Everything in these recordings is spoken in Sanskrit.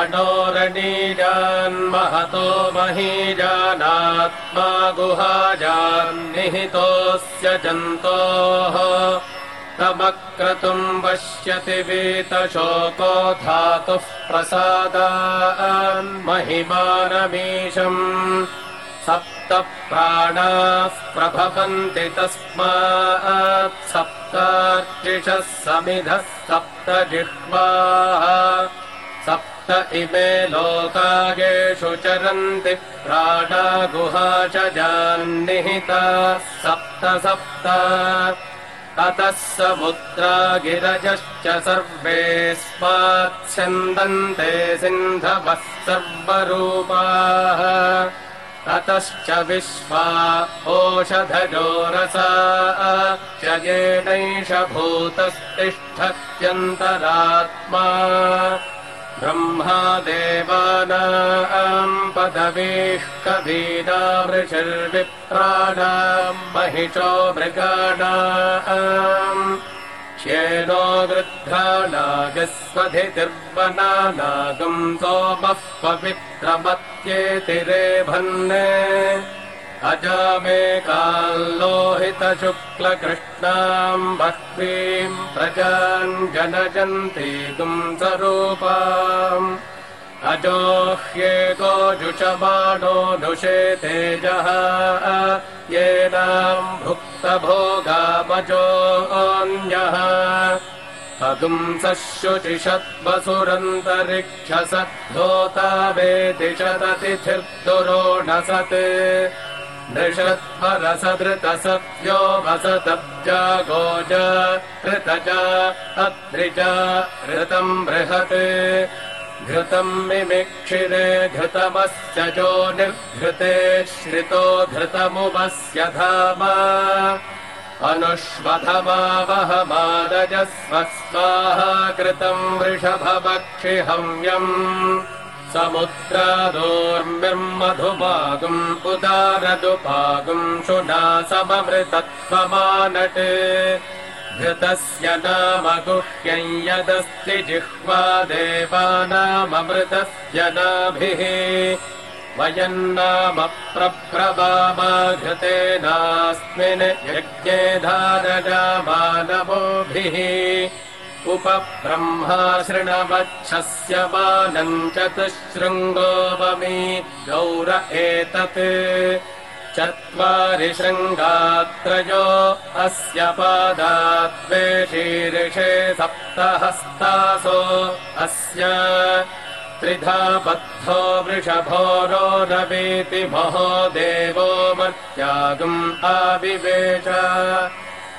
अणोरणीजान्महतो महीजानात्मा गुहाजान्निहितोऽस्य जन्तोः तमक्रतुम् पश्यति वीतशोको धातुः प्रसादान्महिमानमीशम् सप्त प्राणाः प्रभवन्ति तस्मात् सप्तार्चिषः समिधः सप्त जिह्वाः सप्त इमे लोकागेषु चरन्ति प्राणा गुहा च जान्निहिताः सप्त सप्त। ततः समुद्रा गिरजश्च सर्वे स्मात्स्यन्दन्ते सिन्धवः सर्वरूपाः। ततश्च विश्वा ओषधजोरसा। च येनैष भूतस्तिष्ठत्यन्तरात्मा ब्रह्मा देवानाम् पदवीः कवीनामृषिर्विप्राणाम् महिषो मृगाणाम् श्येनो गृध्राणागस्वधितिर्वनानागम् सोमः अजामेकाल्लोहितशुक्लकृष्णाम् बह्वीम् प्रजाम् जनजन्तीगुम् स्वरूपाम्। अजोह्येको जुषमाणो नुषे तेजः येनाम् भुक्तभोगामजोऽन्यः अगुंसशुचिषद्वसुरन्तरिक्षसद्धोता वेदिशततिथिर्दुरोणसत् नृषत्परसधृतसत्यो वसतब्जागोज ऋतज अद्रिज ऋतम् बृहत्। घृतम् मिमिक्षिरे घृतमस्य जो निर्घृते श्रितो घृतमुपस्य धाम। अनुष्वधमावहमादजस्व स्वाहा कृतम् वृषभवक्षिहव्यम् समुद्रादोर्मिर्मधुपागुम् उदारदुपागुम् शुना सममृतत्वमानट् घृतस्य नाम गुह्यम् यदस्ति जिह्वा देवानाममृतस्य नाभिः। वयम् नाम प्रभ्रवामाघृतेनास्मिन् यज्ञे धारजामानवोभिः शृणवच्छस्य मानम् चतुशृङ्गोपमी गौर एतत्। चत्वारि शृङ्गात्रयो अस्य पादाद्वे शीर्षे सप्तहस्तासो अस्य। त्रिधा बद्धो वृषभो रो रवीति महो देवो मत्यागम् आविवेश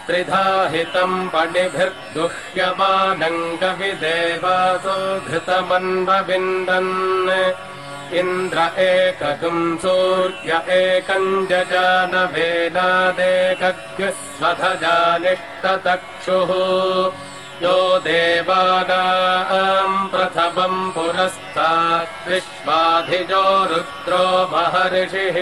त्रिधा हितम् पणिभिर्दुह्यमानम् कविदेवासो घृतमन्वविन्दन् इन्द्र एककम् सूर्य एकम् जजानवेनादेकग्स्वधजानिष्टतक्षुः यो देवानाम् प्रथमम् पुरस्तात् विश्वाधिजो रुद्रो महर्षिः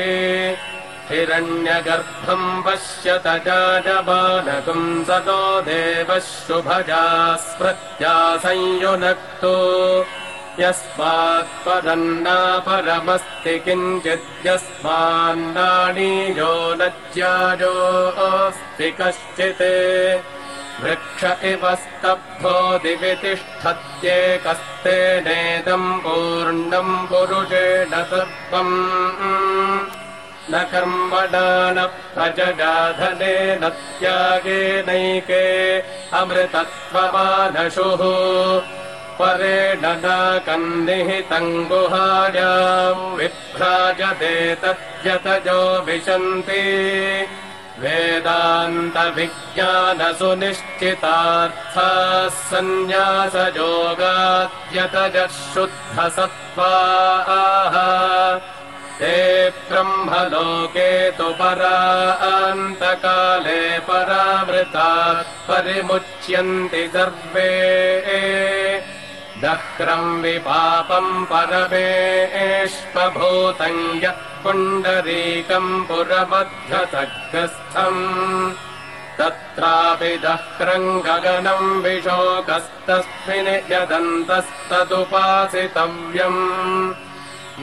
हिरण्यगर्भम् पश्यत जाजमानकम् सतो देवः शुभजा स्मृत्या संयुनक्तो यस्मात्पदन्नापरमस्ति किञ्चिद्यस्मान्नाणीयो न ज्याजोऽस्ति कश्चित्। वृक्ष इव स्तब्धो दिवि तिष्ठत्येकस्तेनेदम् पूर्णम् पुरुषेण सर्वम् न कर्मणा न प्रजगाधनेन त्यागेनैके अमृतत्वमानशुः। परेण नाकन्निहितम् गुहायाम् विभ्राजते तद्यतजो विशन्ति। वेदान्तविज्ञानसुनिश्चितार्थाः सन्न्यासयोगाद्यतजः शुद्धसत्त्वाः ते ब्रह्मलोके तु परान्तकाले परामृतात् परिमुच्यन्ति सर्वे। दह्रम् विपापम् परमेष्पभूतम् यः पुण्डरीकम् पुरमध्यसग्रस्थम् तत्रापि गगनम् विशोकस्तस्मिन् यदन्तस्तदुपासितव्यम्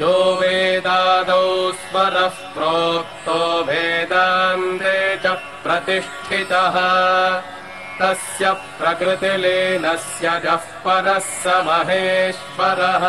यो वेदादौ स्मरः प्रोक्तो वेदान्ते च प्रतिष्ठितः। तस्य प्रकृतिलीनस्य जः परः स महेश्वरः